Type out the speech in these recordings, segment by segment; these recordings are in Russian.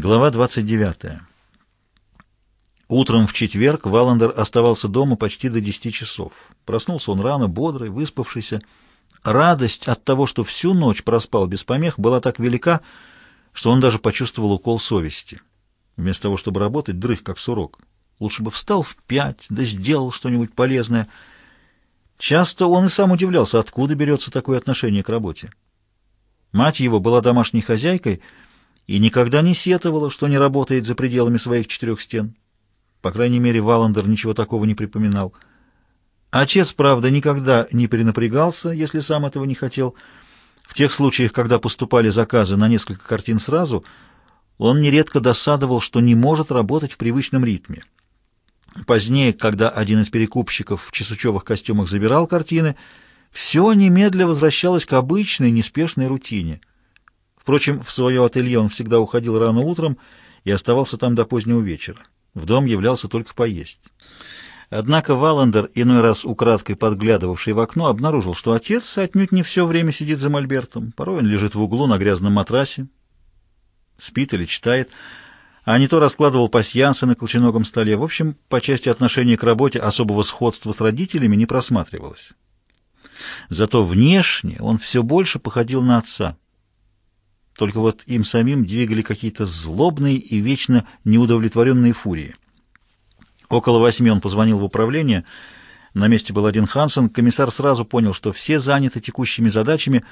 Глава 29. Утром в четверг Валандер оставался дома почти до 10 часов. Проснулся он рано, бодрый, выспавшийся. Радость от того, что всю ночь проспал без помех, была так велика, что он даже почувствовал укол совести. Вместо того, чтобы работать, дрых как сурок. Лучше бы встал в пять, да сделал что-нибудь полезное. Часто он и сам удивлялся, откуда берется такое отношение к работе. Мать его была домашней хозяйкой — и никогда не сетовала, что не работает за пределами своих четырех стен. По крайней мере, Валандер ничего такого не припоминал. Отец, правда, никогда не перенапрягался, если сам этого не хотел. В тех случаях, когда поступали заказы на несколько картин сразу, он нередко досадовал, что не может работать в привычном ритме. Позднее, когда один из перекупщиков в чесучевых костюмах забирал картины, все немедленно возвращалось к обычной неспешной рутине — Впрочем, в свое ателье он всегда уходил рано утром и оставался там до позднего вечера. В дом являлся только поесть. Однако Валандер, иной раз украдкой подглядывавший в окно, обнаружил, что отец отнюдь не все время сидит за мольбертом. Порой он лежит в углу на грязном матрасе, спит или читает, а не то раскладывал пасьянсы на колченогом столе. В общем, по части отношения к работе особого сходства с родителями не просматривалось. Зато внешне он все больше походил на отца. Только вот им самим двигали какие-то злобные и вечно неудовлетворенные фурии. Около восьми он позвонил в управление. На месте был один Хансен. Комиссар сразу понял, что все заняты текущими задачами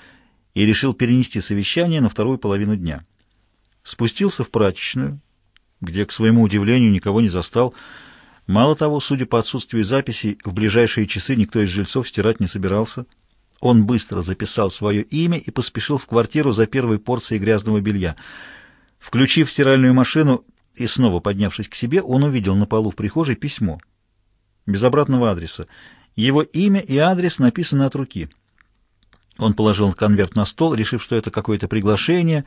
и решил перенести совещание на вторую половину дня. Спустился в прачечную, где, к своему удивлению, никого не застал. Мало того, судя по отсутствию записей, в ближайшие часы никто из жильцов стирать не собирался. Он быстро записал свое имя и поспешил в квартиру за первой порцией грязного белья. Включив стиральную машину и снова поднявшись к себе, он увидел на полу в прихожей письмо. Без обратного адреса. Его имя и адрес написаны от руки. Он положил конверт на стол, решив, что это какое-то приглашение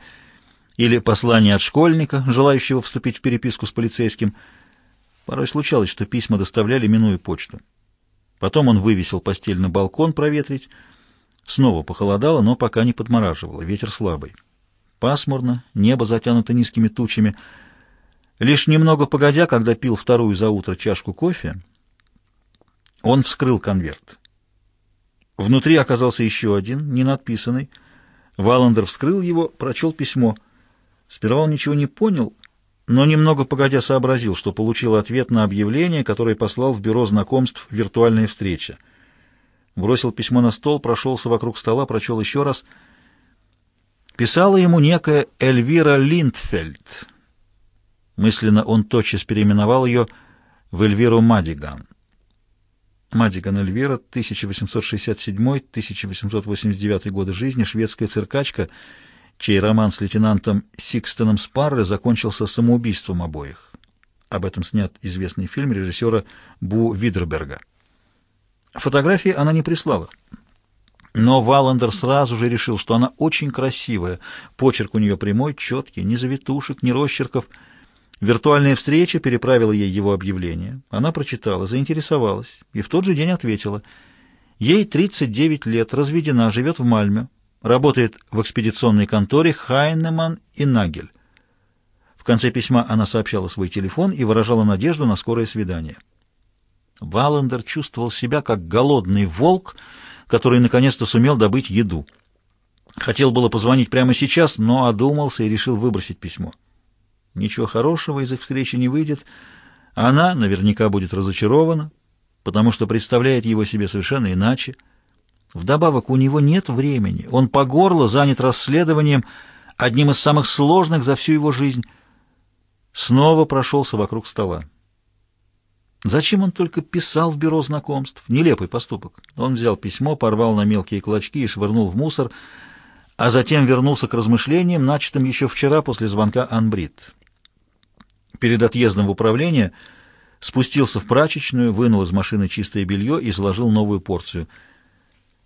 или послание от школьника, желающего вступить в переписку с полицейским. Порой случалось, что письма доставляли, минуя почту. Потом он вывесил постель на балкон проветрить, Снова похолодало, но пока не подмораживало, ветер слабый. Пасмурно, небо затянуто низкими тучами. Лишь немного погодя, когда пил вторую за утро чашку кофе, он вскрыл конверт. Внутри оказался еще один, не надписанный. Валандер вскрыл его, прочел письмо. Сперва он ничего не понял, но немного погодя сообразил, что получил ответ на объявление, которое послал в бюро знакомств «Виртуальная встреча». Бросил письмо на стол, прошелся вокруг стола, прочел еще раз. Писала ему некая Эльвира Линдфельд. Мысленно он тотчас переименовал ее в Эльвиру Мадиган. Мадиган Эльвира, 1867-1889 годы жизни, шведская циркачка, чей роман с лейтенантом Сикстоном Спарре закончился самоубийством обоих. Об этом снят известный фильм режиссера Бу Видерберга. Фотографии она не прислала. Но Валандер сразу же решил, что она очень красивая. Почерк у нее прямой, четкий, ни завитушек, ни росчерков. Виртуальная встреча переправила ей его объявление. Она прочитала, заинтересовалась и в тот же день ответила. Ей 39 лет, разведена, живет в Мальме, работает в экспедиционной конторе Хайнеман и Нагель. В конце письма она сообщала свой телефон и выражала надежду на скорое свидание. Валандер чувствовал себя как голодный волк, который наконец-то сумел добыть еду. Хотел было позвонить прямо сейчас, но одумался и решил выбросить письмо. Ничего хорошего из их встречи не выйдет. Она наверняка будет разочарована, потому что представляет его себе совершенно иначе. Вдобавок у него нет времени. Он по горло занят расследованием, одним из самых сложных за всю его жизнь. Снова прошелся вокруг стола. Зачем он только писал в бюро знакомств? Нелепый поступок. Он взял письмо, порвал на мелкие клочки и швырнул в мусор, а затем вернулся к размышлениям, начатым еще вчера после звонка Анбрид. Перед отъездом в управление спустился в прачечную, вынул из машины чистое белье и сложил новую порцию.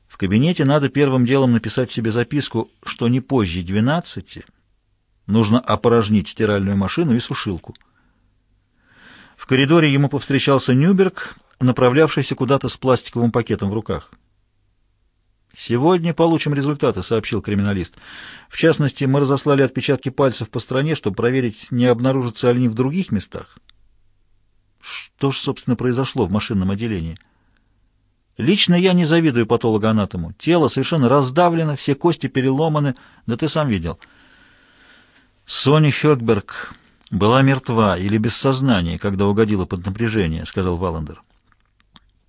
В кабинете надо первым делом написать себе записку, что не позже двенадцати нужно опорожнить стиральную машину и сушилку. В коридоре ему повстречался Нюберг, направлявшийся куда-то с пластиковым пакетом в руках. «Сегодня получим результаты», — сообщил криминалист. «В частности, мы разослали отпечатки пальцев по стране, чтобы проверить, не обнаружатся ли они в других местах». Что же, собственно, произошло в машинном отделении? Лично я не завидую патологоанатому. Тело совершенно раздавлено, все кости переломаны, да ты сам видел. Соня Хёкберг была мертва или без сознания, когда угодила под напряжение, сказал Валандер.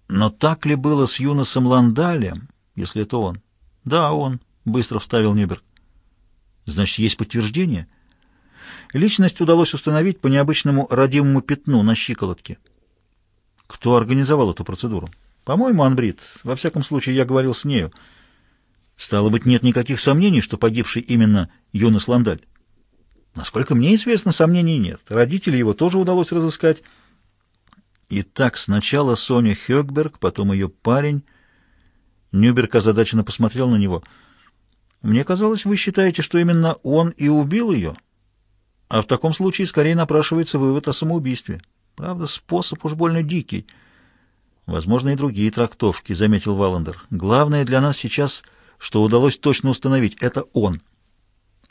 Но так ли было с Юносом Ландалем, если это он? Да, он, быстро вставил Нюберг. Значит, есть подтверждение? Личность удалось установить по необычному родимому пятну на щиколотке. Кто организовал эту процедуру? По-моему, Анбрид. Во всяком случае, я говорил с нею. Стало быть, нет никаких сомнений, что погибший именно Юнос Ландаль. Насколько мне известно, сомнений нет. Родителей его тоже удалось разыскать. Итак, сначала Соня Хёкберг, потом ее парень. Нюберг озадаченно посмотрел на него. «Мне казалось, вы считаете, что именно он и убил ее?» А в таком случае скорее напрашивается вывод о самоубийстве. Правда, способ уж больно дикий. Возможно, и другие трактовки, — заметил Валандер. Главное для нас сейчас, что удалось точно установить, это он.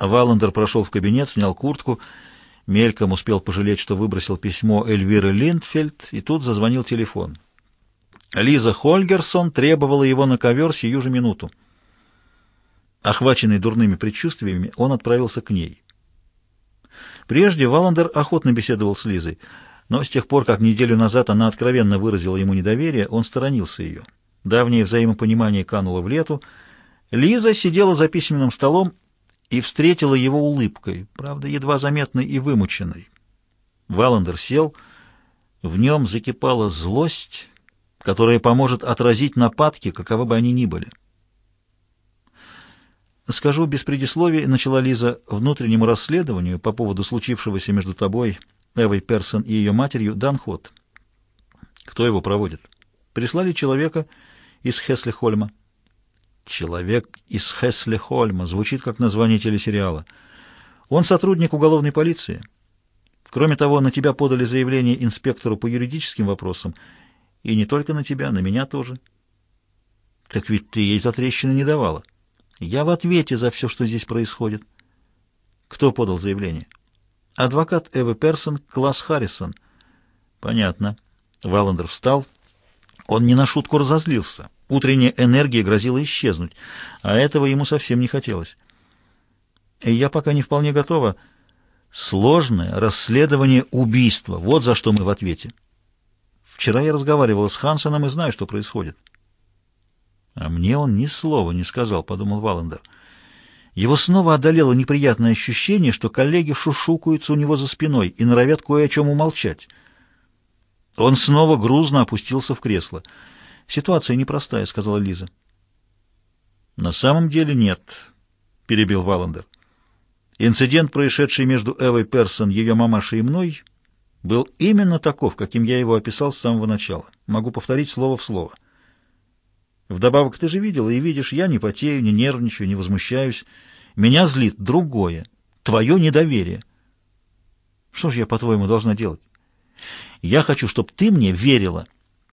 Валандер прошел в кабинет, снял куртку, мельком успел пожалеть, что выбросил письмо Эльвиры Линдфельд, и тут зазвонил телефон. Лиза Хольгерсон требовала его на ковер сию же минуту. Охваченный дурными предчувствиями, он отправился к ней. Прежде Валандер охотно беседовал с Лизой, но с тех пор, как неделю назад она откровенно выразила ему недоверие, он сторонился ее. Давнее взаимопонимание кануло в лету. Лиза сидела за письменным столом и встретила его улыбкой, правда, едва заметной и вымученной. Валандер сел, в нем закипала злость, которая поможет отразить нападки, каковы бы они ни были. «Скажу без предисловий», — начала Лиза, — «внутреннему расследованию по поводу случившегося между тобой, Эвой Персон и ее матерью, дан ход». «Кто его проводит?» «Прислали человека из Хесли-Хольма». «Человек из Хесли-Хольма» звучит как название телесериала. «Он сотрудник уголовной полиции. Кроме того, на тебя подали заявление инспектору по юридическим вопросам, и не только на тебя, на меня тоже». «Так ведь ты ей затрещины не давала». Я в ответе за все, что здесь происходит. Кто подал заявление? Адвокат Эвы Персон, Класс Харрисон. Понятно. Валандер встал. Он не на шутку разозлился. Утренняя энергия грозила исчезнуть, а этого ему совсем не хотелось. И я пока не вполне готова. Сложное расследование убийства. Вот за что мы в ответе. Вчера я разговаривала с Хансоном и знаю, что происходит. А мне он ни слова не сказал, подумал Валандер. Его снова одолело неприятное ощущение, что коллеги шушукаются у него за спиной и норовят кое о чем умолчать. Он снова грузно опустился в кресло. «Ситуация непростая», — сказала Лиза. «На самом деле нет», — перебил Валандер. «Инцидент, происшедший между Эвой Персон, ее мамашей и мной, был именно таков, каким я его описал с самого начала. Могу повторить слово в слово». Вдобавок, ты же видела и видишь, я не потею, не нервничаю, не возмущаюсь. Меня злит другое, твое недоверие. Что же я, по-твоему, должна делать? Я хочу, чтобы ты мне верила